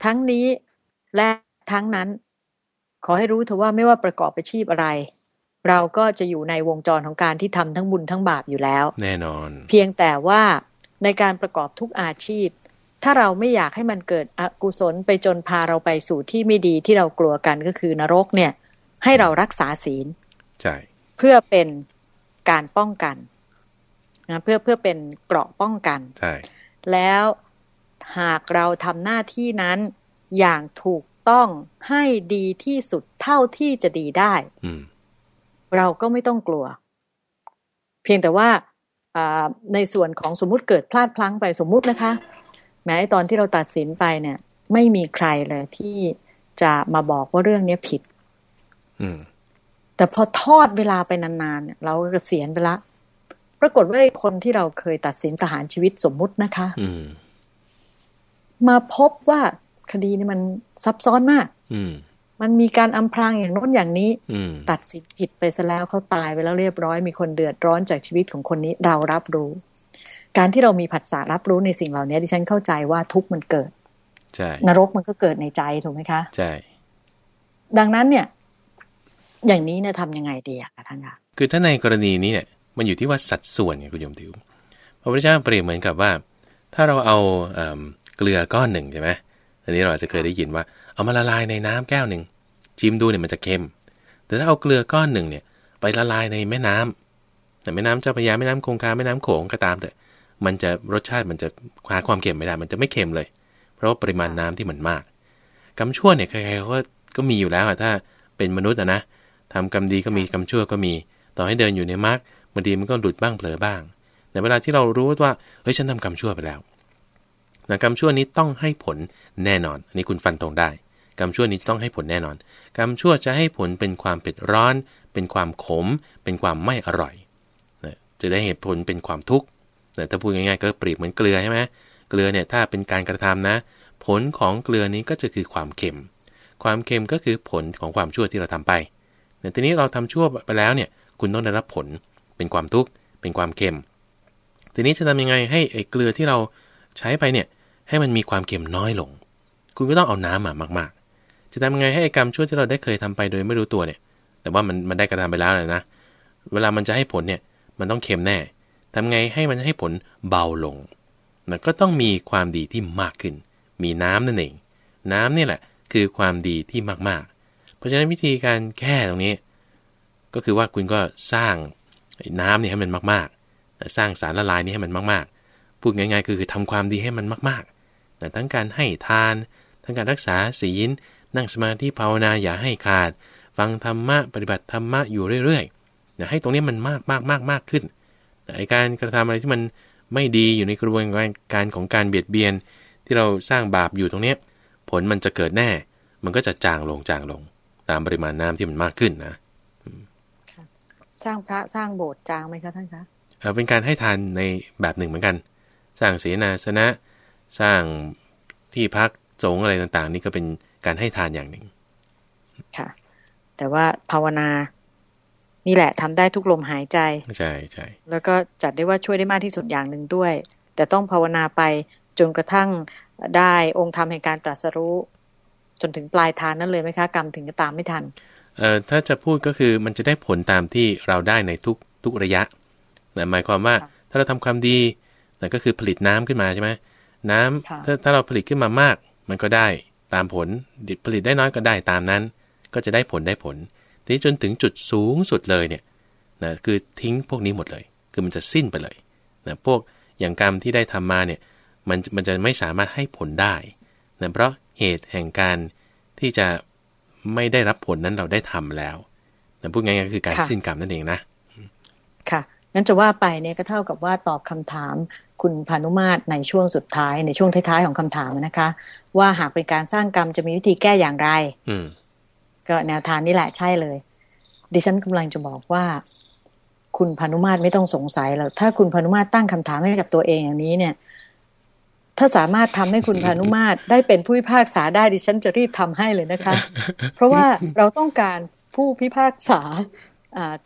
ทั้งนี้และทั้งนั้น ขอให้รู้เถอะว่าไม่ว่าประกอบอาชีพอะไร เราก็จะอยู่ในวงจรของการที่ทำทั้งบุญทั้งบาปอยู่แล้ว แน่นอน เพียงแต่ว่าในการประกอบทุกอาชีพ ถ้าเราไม่อยากให้มันเกิดอกุศลไปจนพาเราไปสู่ที่ไม่ดีที่เรากลัวกันก็คือนรกเนี่ย ให้เรารักษาศีลใช่เพื่อเป็นการป้องกันนะเพื่อเพื่อเป็นเกราะป้องกันใช่แล้วหากเราทำหน้าที่นั้นอย่างถูกต้องให้ดีที่สุดเท่าที่จะดีได้เราก็ไม่ต้องกลัว เพียงแต่ว่าในส่วนของสมมุติเกิดพลาดพลั้งไปสมมุตินะคะ แม้ตอนที่เราตัดสินไปเนี่ย ไม่มีใครเลยที่จะมาบอกว่าเรื่องนี้ผิดอืมแต่พอทอดเวลาไปนานๆเนี่ยเราก็เกษียณไปละปรากฏว่าคนที่เราเคยตัดสินประหารชีวิตสมมุตินะคะอืมมาพบว่าคดีนี้มันซับซ้อนมากอืมมันมีการอำพรางอย่างโน้นอย่างนี้ตัดสินผิดไปซะแล้วเขาตายไปแล้วเรียบร้อย มีคนเดือดร้อนจากชีวิตของคนนี้เรารับรู้ การที่เรามีผัสสะรับรู้ในสิ่งเหล่านี้ดิฉันเข้าใจว่าทุกมันเกิดใช่นรกมันก็เกิดในใจถูกไหมคะใช่ดังนั้นเนี่ย อย่างนี้เนี่ยทำยังไงดีอะคะท่านคะคือถ้าในกรณีนี้เนี่ย มันอยู่ที่ว่าสัดส่วนไงคุณโยมติวพระพุทธเจ้าเปรียบเหมือนกับว่า ถ้าเราเอาเเกลือก้อนหนึ่งใช่ไหมอันนี้เราจะเคยได้ยินว่า เอามาละลายในน้ำแก้วหนึ่งชิมดูเนี่ยมันจะเค็ม แต่ถ้าเอาเกลือก้อนหนึ่งเนี่ย ไปละลายในแม่น้ำแต่แม่น้ำเจ้าพระยาแม่น้ำคงคาแม่น้ำโขงก็ตามแต่ มันจะรสชาติมันจะหาความเค็มไม่ได้ มันจะไม่เค็มเลย เพราะว่าปริมาณน้ำที่มันมากกำชั่วเนี่ยใครๆเขาก็มีอยู่แล้วอะถ้าเป็นมนุษย์อะนะทำกรรมดีก็มีกรรมชั่วก็มี ต่อให้เดินอยู่ในมรรคบางทีมันก็หลุดบ้างเผลอบ้าง แต่เวลาที่เรารู้ว่าเฮ้ยฉันทำกรรมชั่วไปแล้วนะกรรมชั่วนี้ต้องให้ผลแน่นอนอันนี้คุณฟันตรงได้ กรรมชั่วนี้ต้องให้ผลแน่นอน กรรมชั่วจะให้ผลเป็นความเผ็ดร้อน เป็นความขม เป็นความไม่อร่อยนะจะได้เหตุผลเป็นความทุกข์ แต่ถ้าพูดง่ายๆก็เปรียบเหมือนเกลือใช่ไหมเกลือเนี่ยถ้าเป็นการกระทำนะ ผลของเกลือนี้ก็จะคือความเค็ม ความเค็มก็คือผลของความชั่วที่เราทำไปแต่ทีนี้เราทำชั่วไปแล้วเนี่ย คุณต้องได้รับผลเป็นความทุกข์เป็นความเค็ม ทีนี้จะทำยังไงให้ไอ้เกลือที่เราใช้ไปเนี่ยให้มันมีความเค็มน้อยลง คุณก็ต้องเอาน้ำมามาก ๆ จะทำยังไงให้ไอ้กรรมชั่วที่เราได้เคยทำไปโดยไม่รู้ตัวเนี่ย แต่ว่ามันมันได้กระทำไปแล้วนะ เวลามันจะให้ผลเนี่ยมันต้องเค็มแน่ ทำไงให้มันให้ผลเบาลงมันก็ต้องมีความดีที่มากขึ้น มีน้ำนั่นเอง น้ำนี่แหละคือความดีที่มากๆ เพราะฉะนั้นวิธีการแก้ตรงนี้ ก็คือว่าคุณก็สร้างน้ำเนี่ยให้มันมากๆ สร้างสารละลายนี้ให้มันมากๆ พูดง่ายๆ คือทำความดีให้มันมากๆแต่ทั้งการให้ทาน ทั้งการรักษาศีล นั่งสมาธิภาวนาอย่าให้ขาด ฟังธรรมะปฏิบัติธรรมะอยู่เรื่อยๆ ให้ตรงนี้มันมากมากมากมากขึ้น ไอการกระทำอะไรที่มันไม่ดีอยู่ในกระบวนการของการเบียดเบียน ที่เราสร้างบาปอยู่ตรงนี้ผลมันจะเกิดแน่ มันก็จะจางลงจางลง ตามปริมาณน้ำที่มันมากขึ้นนะสร้างพระสร้างโบสถ์จางไหมคะท่านคะเป็นการให้ทานในแบบหนึ่งเหมือนกัน สร้างเสนาสนะ สร้างที่พักสงอะไรต่างๆ นี่ก็เป็นการให้ทานอย่างหนึ่ง ค่ะ แต่ว่าภาวนา นี่แหละทำได้ทุกลมหายใจ ใช่ใช่แล้วก็จัดได้ว่าช่วยได้มากที่สุดอย่างหนึ่งด้วย แต่ต้องภาวนาไปจนกระทั่งได้องค์ธรรมแห่งการตรัสรู้ จนถึงปลายทานนั่นเลยไหมคะ กรรมถึงจะตามไม่ทันเอ่อถ้าจะพูดก็คือมันจะได้ผลตามที่เราได้ในทุกทุกระยะแต่หมายความว่าถ้าเราทำความดีนั่นก็คือผลิตน้ำขึ้นมาใช่ไหมน้ำถ้าถ้าเราผลิตขึ้นมามาก มันก็ได้ตามผลผลิตได้น้อยก็ได้ตามนั้น ก็จะได้ผลได้ผล ทีจนถึงจุดสูงสุดเลยเนี่ยนะคือทิ้งพวกนี้หมดเลย คือมันจะสิ้นไปเลยนะพวกอย่างกรรมที่ได้ทำมาเนี่ยมันมันจะไม่สามารถให้ผลได้นะเพราะเหตุแห่งการที่จะไม่ได้รับผลนั้นเราได้ทำแล้วนะพูดง่ายๆก็คือการสิ้นกรรมนั่นเองนะ ค่ะงั้นจะว่าไปเนี่ยก็เท่ากับว่าตอบคำถามคุณพานุมาตรในช่วงสุดท้ายในช่วงท้ายๆของคำถามนะคะ ว่าหากเป็นการสร้างกรรมจะมีวิธีแก้อย่างไรอื ก็แนวทางนี่แหละใช่เลย ดิฉันกำลังจะบอกว่า คุณพานุมาตรไม่ต้องสงสัยแล้วถ้าคุณพานุมาตรตั้งคำถามให้กับตัวเองอย่างนี้เนี่ย ถ้าสามารถทำให้คุณพานุมาตรได้เป็นผู้พิพากษาได้ดิฉันจะรีบทำให้เลยนะคะ เพราะว่าเราต้องการผู้พิพากษา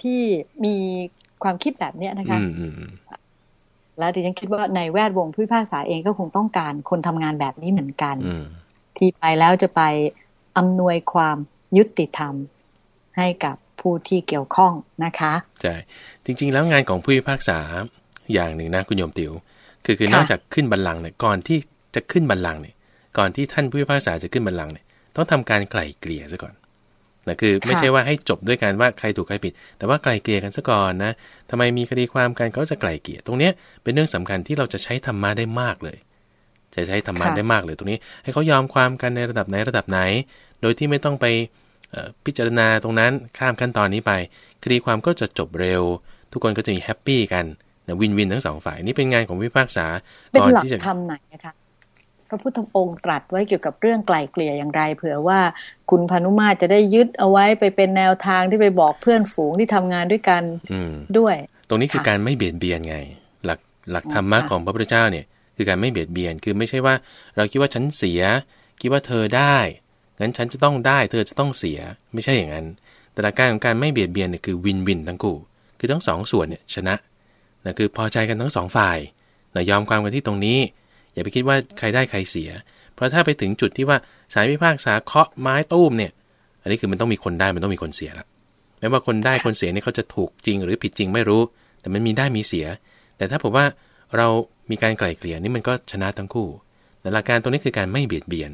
ที่มีความคิดแบบนี้นะคะแล้วดิฉันคิดว่าในแวดวงผู้พิพากษาเองก็คงต้องการคนทำงานแบบนี้เหมือนกัน ที่ไปแล้วจะไปอำนวยความ ยุติธรรมให้กับผู้ที่เกี่ยวข้องนะคะใช่จริง ๆ แล้วงานของผู้พิพากษาอย่างหนึ่งนะคุณโยมติว๋วคือคือนอกจากขึ้นบัลลังก์เนี่ยก่อนที่จะขึ้นบัลลังก์เนี่ยก่อนที่ท่านผู้พิพากษาจะขึ้นบัลลังก์เนี่ยต้องทำการไกล่เกลี่ยซะก่อนนะคือไม่ใช่ว่าให้จบด้วยการว่าใครถูกใครผิด แต่ว่าไกล่เกลี่ยกันซะก่อนนะทำไมมีคดีความกันเขาจะไกล่เกลี่ยตรงเนี้ยเป็นเรื่องสำคัญที่เราจะใช้ธรรมะได้มากเลย จะใช้ธรรมะได้มากเลยตรงนี้ ให้เขายอมความกันในระดับไหนระดับไหน โดยที่ไม่ต้องไปพิจารณาตรงนั้นข้ามขั้นตอนนี้ไป คดีความก็จะจบเร็ว ทุกคนก็จะมี happy กันนะวินวินทั้งสองฝ่ายนี่เป็นงานของวิพากษาก่อนที่จะทำไหนนะคะพระพุทธองค์ตรัสไว้เกี่ยวกับเรื่องไกล่เกลี่ยอย่างไร เผื่อว่าคุณพานุมาจะได้ยึดเอาไว้ไปเป็นแนวทางที่ไปบอกเพื่อนฝูงที่ทำงานด้วยกันด้วย ตรงนี้คือการไม่เบียดเบียนไง หลักหลักธรรมะของพระพุทธเจ้าเนี่ย คือการไม่เบียดเบียนคือไม่ใช่ว่า เราคิดว่าฉันเสีย คิดว่าเธอได้ งั้นฉันจะต้องได้เธอจะต้องเสียไม่ใช่อย่างนั้น แต่หลักการของการไม่เบียดเบียนเนี่ยคือวินวินทั้งคู่คือทั้งสองส่วนเนี่ยชนะนะคือพอใจกันทั้งสองฝ่ายนะยอมความกันที่ตรงนี้ อย่าไปคิดว่าใครได้ใครเสีย เพราะถ้าไปถึงจุดที่ว่าสายพิพากษาเคาะไม้ตู้มเนี่ย อันนี้คือมันต้องมีคนได้มันต้องมีคนเสียละแม้ว่าคนได้คนเสียเนี่ยเขาจะถูกจริงหรือผิดจริงไม่รู้ แต่มันมีได้มีเสีย แต่ถ้าผมว่าเรามีการไกล่เกลี่ยนี่มันก็ชนะทั้งคู่แต่หลักการตรงนี้คือการไม่เบียดเบียน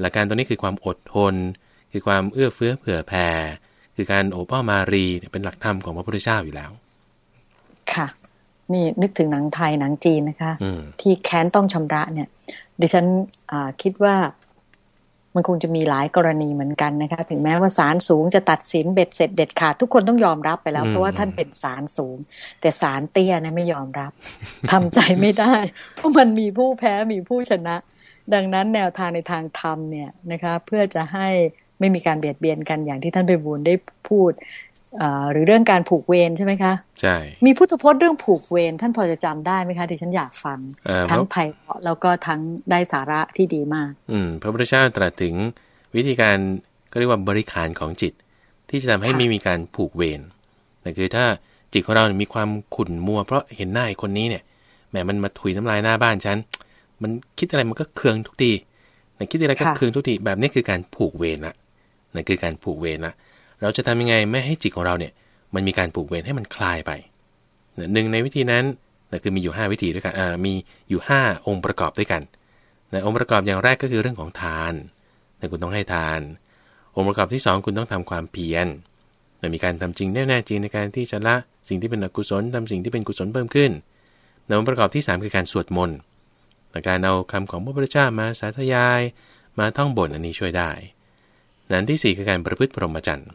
หลักการตรงนี้คือความอดทน คือความเอื้อเฟื้อเผื่อแผ่คือการโอป้อมารีเป็นหลักธรรมของพระพุทธเจ้าอยู่แล้ว ค่ะ นี่นึกถึงหนังไทยหนังจีนนะคะอืมที่แค้นต้องชำระเนี่ย ดิฉันอ่าคิดว่ามันคงจะมีหลายกรณีเหมือนกันนะคะ ถึงแม้ว่าศาลสูงจะตัดสินเบ็ดเสร็จเด็ดขาดทุกคนต้องยอมรับไปแล้ว เพราะว่าท่านเป็นศาลสูง แต่ศาลเตี้ยนะไม่ยอมรับทำใจไม่ได้ เพราะมันมีผู้แพ้มีผู้ชนะ ดังนั้นแนวทางในทางธรรมเนี่ยนะคะเพื่อจะให้ไม่มีการเบียดเบียนกันอย่างที่ท่านไปบูลย์ได้พูดอ่าหรือเรื่องการผูกเวรใช่ไหมคะ ใช่ มีพุทธพจน์เรื่องผูกเวรท่านพอจะจำได้ไหมคะดิฉันอยากฟังเอ่อทั้งพระไพเราะแล้วก็ทั้งได้สาระที่ดีมาก อืมพระพุทธเจ้าตรัสถึงวิธีการก็เรียกว่าบริขารของจิต ที่จะทำให้ค่ะไม่มีการผูกเวรแต่คือถ้าจิตของเราเนี่ยมีความขุ่นมัว เพราะเห็นหน้าไอ้คนนี้เนี่ยแหมมันมาถุยน้ำลายหน้าบ้านฉัน มันคิดอะไรมันก็เคืองทุกทีแต่คิดอะไรก็ค่ะเคืองทุกทีแบบนี้คือการผูกเวรละนั่นคือการผูกเวรละเราจะทำยังไงไม่ให้จิตของเราเนี่ยมันมีการผูกเวรให้มันคลายไปหนึ่งในวิธีนั้นนั่นคือมีอยู่ 5 วิธีด้วยกันอ่ามีอยู่ 5 องค์ประกอบด้วยกันนะองค์ประกอบอย่างแรกก็คือเรื่องของทานนะคุณต้องให้ทาน องค์ประกอบที่ 2 คุณต้องทำความเพียรนะมีการทำจริงแน่ๆจริงในการที่จะละสิ่งที่เป็นอกุศลทำสิ่งที่เป็นกุศลเพิ่มขึ้นนะองค์ประกอบที่ 3 คือการสวดมนต์ นะการเอาคำของพระพุทธเจ้ามาสาธยาย มาท่องบทอันนี้ช่วยได้ นั้นที่ 4 คือการประพฤติพรหมจรรย์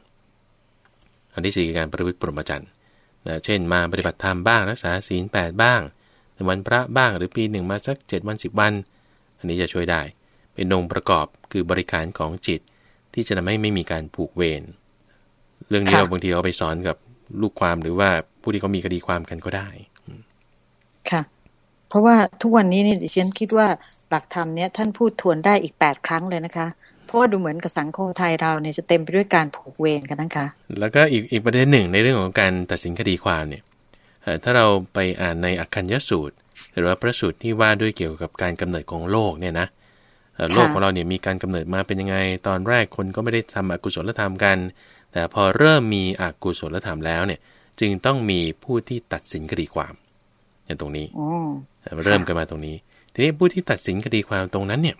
อันที่ 4 คือการประพฤติพรหมจรรย์นะเช่น มาปฏิบัติธรรมบ้างรักษาศีล8บ้างในวันพระบ้างหรือปีหนึ่งมาสัก 7 วัน 10 วัน อันนี้จะช่วยได้ เป็นองค์ประกอบคือบริการของจิต ที่จะทำให้ไม่มีการผูกเวร เรื่องนี้ค่ะเราบางทีเอาไปสอนกับลูกความหรือว่าผู้ที่เขามีคดีความกันก็ได้ ค่ะ เพราะว่าทุกวันนี้นี่ดิฉันคิดว่าหลักธรรมเนี้ยท่านพูดทวนได้อีกแปดครั้งเลยนะคะ เพราะว่าดูเหมือนกับสังคมไทยเราเนี่ยจะเต็มไปด้วยการผูกเวรกันนะคะ แล้วก็อีกอีกประเด็นหนึ่งในเรื่องของการตัดสินคดีความเนี่ยเอ่อถ้าเราไปอ่านในอักขัญญสูตร หรือว่าพระสูตรที่ว่าด้วยเกี่ยวกับการกำเนิดของโลกเนี่ยนะเอ่อโลกของเราเนี่ยมีการกำเนิดมาเป็นยังไง ตอนแรกคนก็ไม่ได้ทำอกุศลธรรมกัน แต่พอเริ่มมีอกุศลธรรมแล้วเนี่ย จึงต้องมีผู้ที่ตัดสินคดีความอย่างตรงนี้อ๋อ เริ่มกันมาตรงนี้ ทีนี้ผู้ที่ตัดสินคดีความตรงนั้นเนี่ย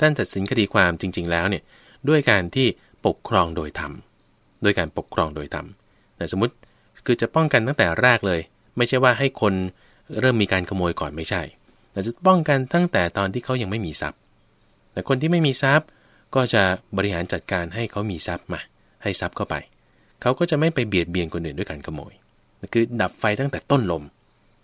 ท่านตัดสินคดีความจริง ๆ แล้วเนี่ยด้วยการที่ปกครองโดยธรรมด้วยการปกครองโดยธรรมแต่สมมติคือจะป้องกันตั้งแต่แรกเลย ไม่ใช่ว่าให้คนเริ่มมีการขโมยก่อนไม่ใช่ แต่จะป้องกันตั้งแต่ตอนที่เขายังไม่มีทรัพย์ แต่คนที่ไม่มีทรัพย์ก็จะบริหารจัดการให้เขามีทรัพย์มา ให้ทรัพย์เข้าไป เขาก็จะไม่ไปเบียดเบียนคนอื่นด้วยการขโมย คือดับไฟตั้งแต่ต้นลม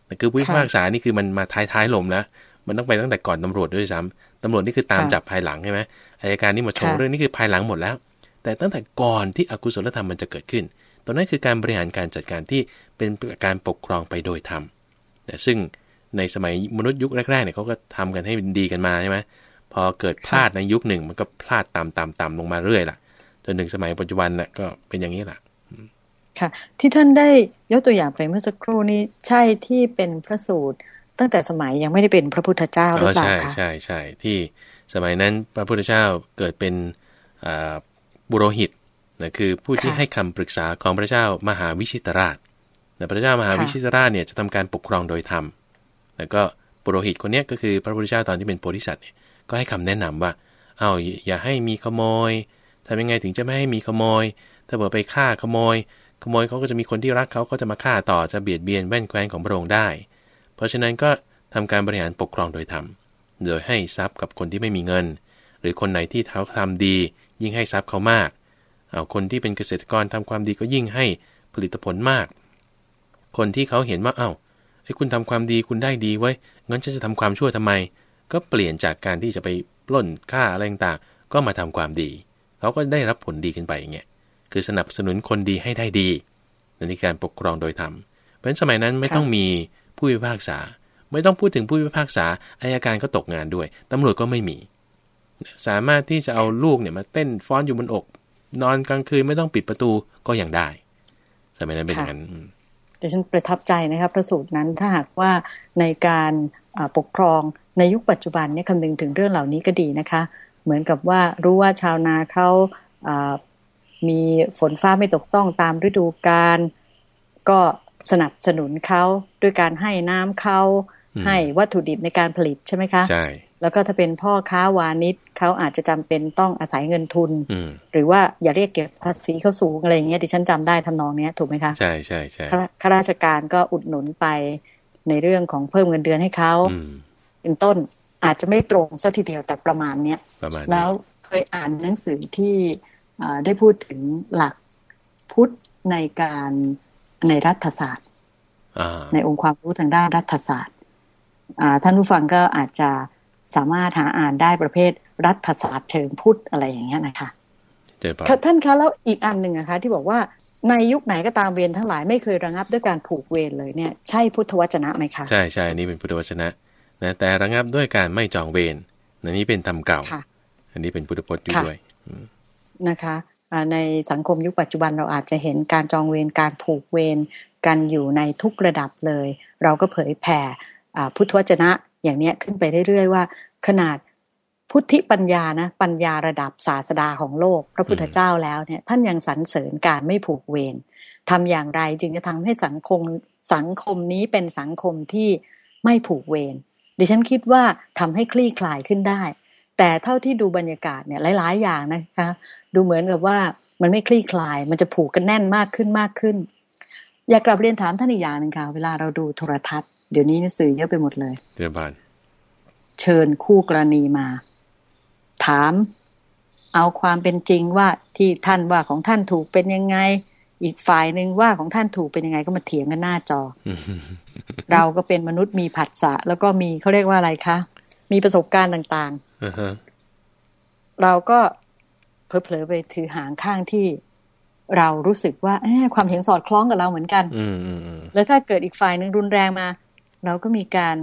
แต่คือผู้พิพากษานี่คือมันมาท้ายท้ายๆลมแล้วมันต้องไปตั้งแต่ก่อนตำรวจด้วยซ้ำตำรวจนี่คือตามค่ะจับภายหลังใช่ไหมอายการนี่มาชงค่ะเรื่องนี้คือภายหลังหมดแล้ว แต่ตั้งแต่ก่อนที่อกุศลธรรมมันจะเกิดขึ้นตรงนั้นคือการบริหารการจัดการที่เป็นการปกครองไปโดยธรรมแต่ซึ่งในสมัยมนุษย์ยุคแรกๆเนี่ยเขาก็ทำกันให้ดีกันมาใช่ไหมพอเกิดพลาดในยุคหนึ่งมันก็พลาดตามตามตามลงมาเรื่อยล่ะ จนถึงสมัยปัจจุบันน่ะก็เป็นอย่างนี้แหละ ค่ะ ที่ท่านได้ยกตัวอย่างไปเมื่อสักครู่นี้ใช่ที่เป็นพระสูตร ตั้งแต่สมัยยังไม่ได้เป็นพระพุทธเจ้าหรือเปล่าใช่คะใช่ใช่ที่สมัยนั้นพระพุทธเจ้าเกิดเป็นบุโรหิตนะคือผู้ที่ให้คำปรึกษาของพระเจ้ามหาวิชิตราชนะพระเจ้ามหาวิชิตราชเนี่ยจะทำการปกครองโดยธรรม แล้วก็บุโรหิตคนนี้ก็คือพระพุทธเจ้าตอนที่เป็นโพธิสัตว์เนี่ยก็ให้คำแนะนำว่า เอาอย่าให้มีขโมยทำยังไงถึงจะไม่ให้มีขโมย ถ้าเกิดไปฆ่าขโมย โมยเขาก็จะมีคนที่รักเขาก็จะมาฆ่าต่อจะเบียดเบียนแว่นแคว้นของพระองค์ได้ เพราะฉะนั้นก็ทำการบริหารปกครองโดยธรรมโดยให้ทรัพย์กับคนที่ไม่มีเงิน หรือคนไหนที่เขาทำดี ยิ่งให้ทรัพย์เขามากเอาคนที่เป็นเกษตรกรทำความดีก็ยิ่งให้ผลิตผลมาก คนที่เขาเห็นว่าเอ้าไอ้คุณทำความดีคุณได้ดีไว้งั้นฉันจะทำความชั่วทำไม ก็เปลี่ยนจากการที่จะไปปล้นฆ่าอะไรต่างก็มาทำความดี เขาก็ได้รับผลดีขึ้นไปอย่างเงี้ย คือสนับสนุนคนดีให้ได้ดีในการปกครองโดยธรรม เพราะฉะนั้นสมัยนั้นไม่ต้องมีผู้พิพากษา ไม่ต้องพูดถึงผู้พิพากษาอายการก็ตกงานด้วย ตำรวจก็ไม่มี สามารถที่จะเอาลูกเนี่ยมาเต้นฟ้อนอยู่บนอก นอนกลางคืนไม่ต้องปิดประตูก็ยังได้ สมัยนั้นเป็นอย่างนั้นอืมดิฉันประทับใจนะครับพระสูตรนั้นถ้าหากว่าในการปกครองในยุคปัจจุบันเนี่ยคำนึงถึงเรื่องเหล่านี้ก็ดีนะคะ เหมือนกับว่ารู้ว่าชาวนาเขา มีฝนฟ้าไม่ตกต้องตามฤดูกาลก็สนับสนุนเขาด้วยการให้น้ำเขาให้วัตถุดิบในการผลิตใช่ไหมคะใช่แล้วก็ถ้าเป็นพ่อค้าวานิชเขาอาจจะจำเป็นต้องอาศัยเงินทุน หรือว่าอย่าเรียกเก็บภาษีเขาสูงอะไรอย่างเงี้ยดิฉันจำได้ทำนองเนี้ยถูกไหมคะใช่ใช่ใช่ข้าราชการก็อุดหนุนไปในเรื่องของเพิ่มเงินเดือนให้เขาเป็นต้นอาจจะไม่ตรงซะทีเดียวแต่ประมาณเนี้ยแล้วเคยอ่านหนังสือที่ ได้พูดถึงหลักพุทธในการในรัฐศาสตร์ในองค์ความรู้ทางด้านรัฐศาสตร์ท่านผู้ฟังก็อาจจะสามารถหาอ่านได้ประเภทรัฐศาสตร์เชิงพุทธอะไรอย่างเงี้ยนะคะท่านคะแล้วอีกอันหนึ่งนะคะ ที่บอกว่าในยุคไหนก็ตามเวรทั้งหลายไม่เคยระงับด้วยการผูกเวรเลยเนี่ยใช่พุทธวจนะไหมคะใช่ใช่นี่เป็นพุทธวจนะนะแต่ระงับด้วยการไม่จองเวรอันนี้เป็นธรรมเก่า อันนี้เป็นพุทธพจน์ด้วย นะคะในสังคมยุคปัจจุบันเราอาจจะเห็นการจองเวรการผูกเวรกันอยู่ในทุกระดับเลย เราก็เผยแผ่พุทธวจนะอย่างนี้ขึ้นไปเรื่อยๆว่า ขนาดพุทธิปัญญานะปัญญาระดับศาสดาของโลก พระพุทธเจ้าแล้วเนี่ยท่านยังสรรเสริญการไม่ผูกเวรทำอย่างไรจึงจะทำให้สังคมสังคมนี้เป็นสังคมที่ไม่ผูกเวรดิฉันคิดว่าทำให้คลี่คลายขึ้นได้ แต่เท่าที่ดูบรรยากาศเนี่ยหลาย ๆ อย่างนะคะ ดูเหมือนกับว่ามันไม่คลี่คลาย มันจะผูกกันแน่นมากขึ้นมากขึ้น อยากกลับเรียนถามท่านอีกอย่างหนึ่งค่ะ เวลาเราดูโทรทัศน์เดี๋ยวนี้สื่อเยอะไปหมดเลยเดี๋ยวบานเชิญคู่กรณีมา ถามเอาความเป็นจริงว่าที่ท่านว่าของท่านถูกเป็นยังไง อีกฝ่ายหนึ่งว่าของท่านถูกเป็นยังไงก็มาเถียงกันหน้าจอ เราก็เป็นมนุษย์มีผัสสะแล้วก็มีเขาเรียกว่าอะไรคะมีประสบการณ์ต่างๆ เราก็เพลอๆไปถือหางข้างที่เรารู้สึกว่าความเห็นสอดคล้องกับเราเหมือนกันแล้วถ้าเกิดอีกฝ่ายหนึ่งรุนแรงมา เราก็มีการ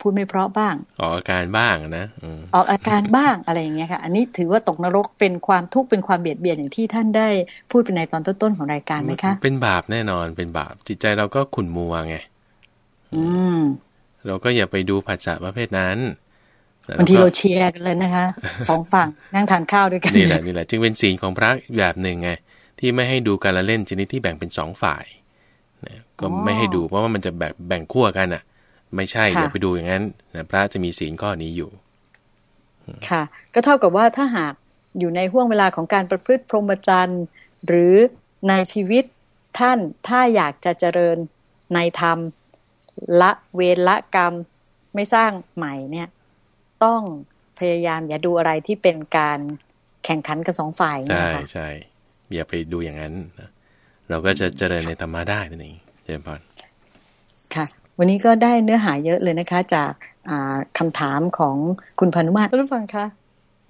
พูดไม่เพราะบ้าง ออกอาการบ้างนะออกอาการบ้างอะไรอย่างเงี้ยค่ะ อันนี้ถือว่าตกนรกเป็นความทุกข์เป็นความเบียดเบียนอย่างที่ท่านได้พูดไปในตอนต้นๆของรายการไหมคะ เป็นบาปแน่นอนเป็นบาปจิตใจเราก็ขุ่นมัวไง อืม เราก็อย่าไปดูผัสสะประเภทนั้น บางทีเราเชียร์กันเลยนะคะสองฝั่งนั่งทานข้าวด้วยกันนี่แหละนี่แหละจึงเป็นศีลของพระแบบหนึ่งไงที่ไม่ให้ดูการละเล่นชนิดที่แบ่งเป็นสองฝ่ายนะก็ไม่ให้ดูเพราะว่ามันจะแบ่งแบ่งขั้วกันอะ ไม่ใช่อย่าไปดูอย่างนั้นนะพระจะมีศีลข้อนี้อยู่ ค่ะ ก็เท่ากับว่าถ้าหากอยู่ในห่วงเวลาของการประพฤติพรหมจรรย์หรือในชีวิตท่านถ้าอยากจะเจริญในธรรม ละเวรละกรรมไม่สร้างใหม่เนี่ย ต้องพยายามอย่าดูอะไรที่เป็นการแข่งขันกับสองฝ่ายใช่ใช่อย่าไปดูอย่างนั้นเราก็จะเจริญในธรรมะได้นั่นเองเจริญพรค่ะ วันนี้ก็ได้เนื้อหาเยอะเลยนะคะ จากคำถามของคุณพานุมาตรท่านผู้ฟังคะ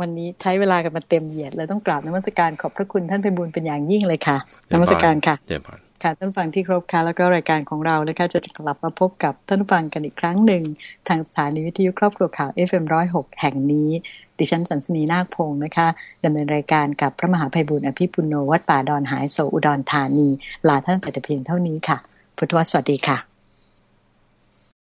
วันนี้ใช้เวลากันมาเต็มเหยียดเลยต้องกราบนมัสการขอบพระคุณท่านเพบุญเป็นอย่างยิ่งเลยค่ะนมัสการค่ะเจพ ค่ะท่านฟังที่ครบค่ะแล้วก็รายการของเรานะคะจะกลับมาพบกับท่านฟังกันอีกครั้งหนึ่ง ทางสถานีวิทยุครอบครัวข่าว FM106 แห่งนี้ ดิฉันสันสนีนาคพงศ์นะคะดำเนินรายการกับพระมหาภัยบุญอภิปุโนวัดป่าดอนหายโสอุดรธานี ลาท่านไปแต่เพียงเท่านี้ค่ะ พุทธวสวัสดีค่ะ